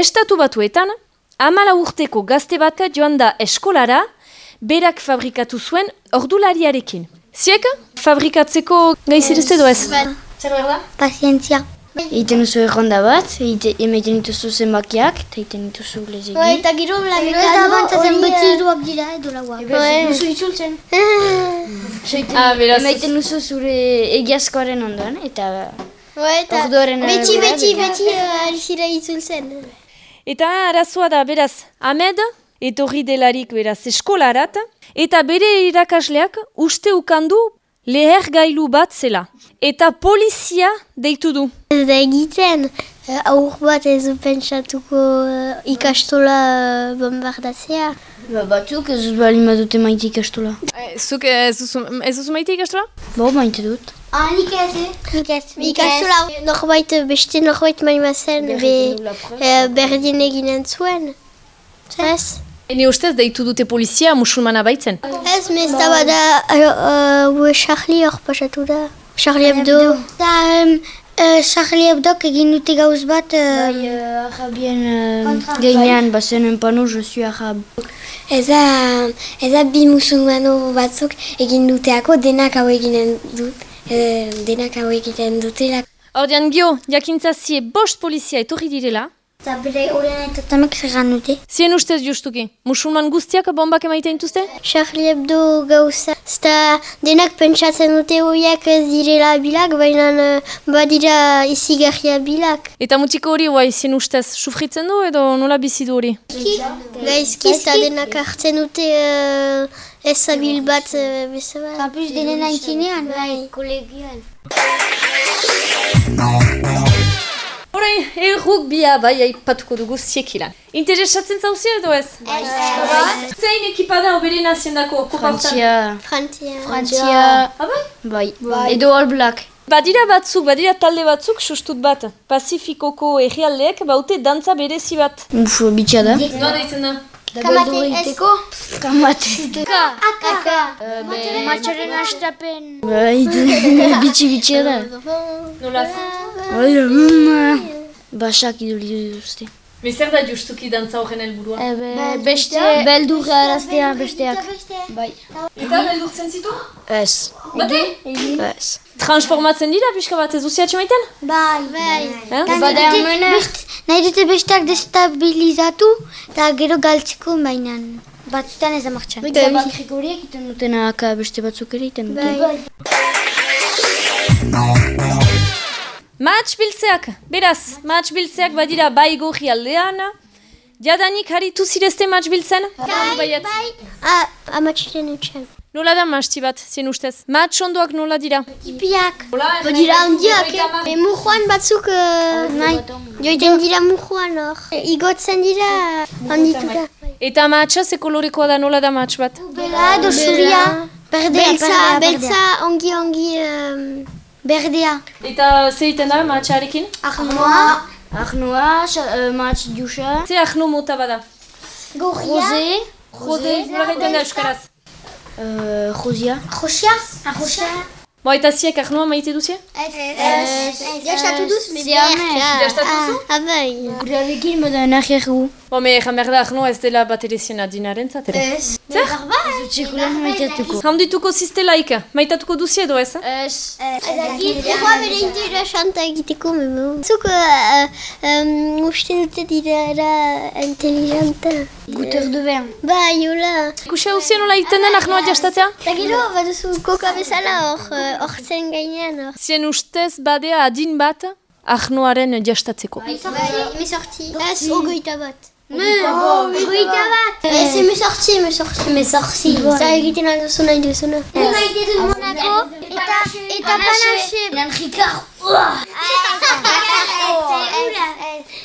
estatu batuetan, amala urteko gazte bat joan da eskolara, berak fabrikatu zuen ordulariarekin. Ziek, fabrikatzeko gaizirezte doez? Zer behar da? Pazientzia. Egiten duzu erronda bat, emaiten dituzu zenbakiak, eta egiten dituzu lezegi. Eta gero Gero ez da bantzatzen beti hiruak dira edo lauak. Duzu itzultzen. Ah, beraz. Emaiten duzu zure egiazkoaren ondoan, eta Eta orduaren beti, beti, beti. beti uh, alizira itzultzen. Eta arazoa da, beraz, Ahmed, etorri delarik beraz eskolarat, eta bere irakasleak uste ukandu leher gailu bat zela. Eta polizia deitu du. Ez da egiten, uh, aur bat ez pentsatuko uh, ikastola uh, bombardatzea. Ba, batzuk ez dut bali madute maite ikastola. Zuk ez duzu, ez duzu maite ikastola? Bo, maite dut. Nik ez? Nik ez, ikastola norbait, beste norbait maimazen, be uh, berdin eginen zuen. Ez? Ene ustez deitu dute polizia musulmana baitzen. Ez, mez da bada, uh, uh, Charlie hor pasatu da. Charlie Hebdo. Um, uh, Charlie Hebdok egin dute gauz bat, uh, Bai, uh, arabien uh, gainean, bazen pano, je suis arab. Ez da, ez da bi musulmano batzuk egin duteako denak hau eginen dut. Eh, denak hau egiten dutela. Ordean gio, jakintzazie bost polizia etorri direla, eta bere horren eta tamek zerran dute. zien ustez justuki, musulman guztiak bombak emaiten dituzte? Charlie Hebdo gauza. Zta denak pentsatzen dute horiek ez direla bilak, baina eh, badira izigarria bilak. Eta mutiko hori, guai, zien ustez, sufritzen du edo nola bizi du hori? Gaizki, zta denak hartzen dute uh, ez zabil bat uh, bezala. Kapuz denen aintzinean, bai, kolegian. Errugbia bai aipatuko dugu ziekilan. Interesatzen zauzia edo ez? Bai. Zein ekipada oberena ziendako? Frantzia. Frantzia. Frantzia. Ah, bai? Bai. Edo All Black. Badira batzuk, badira talde batzuk sustut bat. Pazifikoko herrialdeek baute dantza berezi bat. Uf, bitxia da. Noa daitzen da? Kamate ez. Kamate. Aka. Matxaren astapen. Bai, bitxi bitxia da. Nola? Bai, mm, Basak iduri dituzte. Me zer da justuki dantza horren helburua? Beste, beldurra araztea besteak. Bai. Eta beldurtzen zitu? Ez. Bate? Ez. Transformatzen dira pixka bat ez duziatxe maiten? Bai, bai. Eh? Bada hemen Nahi dute besteak destabilizatu, eta gero galtzeko mainan. Batzutan ez da martxan. Eta bakrik horiek iten dutenak beste batzuk ere iten dute. Mahats biltzeak, beraz, mahats biltzeak badira bai gorri aldean. Jadanik haritu zirezte mahats biltzen? Bai, bai. Ah, amatxiren utxan. Nola da mahasti bat, zien ustez? Mahats ondoak nola dira? Ipiak. Badira handiak, eh? Mujuan batzuk, uh, nahi, joiten dira mujuan hor. Igotzen dira handituta. Eta mahatsa ze kolorekoa da nola da mahats bat? Bela edo zuria. Berdea, Beltza, berdea, beltza, ongi, ongi, um, Berdea. Eta ze egiten da mahatsarekin? Armoa. Arnoa, uh, match diusa. Ze ahno mota bada? Gorria. Jose. Jode, nola gaiten da euskaraz? Uh, Josia. Josia. Arrosia. Bo, eta ziek ahnoa maite duzie? Jastatu duz, Jastatu zu? Ah, bai. Gurarekin bada nahiak gu. Bo, me egan behar da ahnoa ez dela bat ere ziena dinaren zatera. Ez. Txekulan maitatuko. Hamdituko ziztelaik, maitatuko duzie edo ez? Ez. Erroa bere interesanta egiteko, memo. Zuk uh, um, uste dute dira inteligenta. Guter de ben. Bai, hola. Ikusia uzien nola egiten den ahnoa jastatzea? Eta gero, baduzu koka bezala hor, hortzen gainean hor. Zien ustez badea adin bat ahnoaren jastatzeko. Mesortzi. Ez, ogoita bat. Ogoita bat. Ez, mesortzi, mesortzi. Mesortzi. Zer egiten alduzu nahi duzuna. Maite dut monako. Eta, eta panaxe. Nan jikar.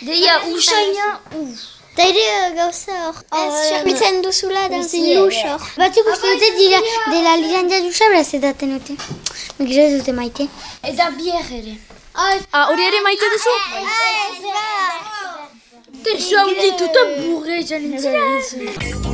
Deia, usaina. Eta ere uh, gauza hor. Ez, serbitzen duzula da zinus hor. Batzuk uste dute dira dela liran jadusa beraz edaten dute. Gero ez dute maite. Eta bier ere. Ah, hori ere maite duzu? Tesu hau dituta burre janintzen.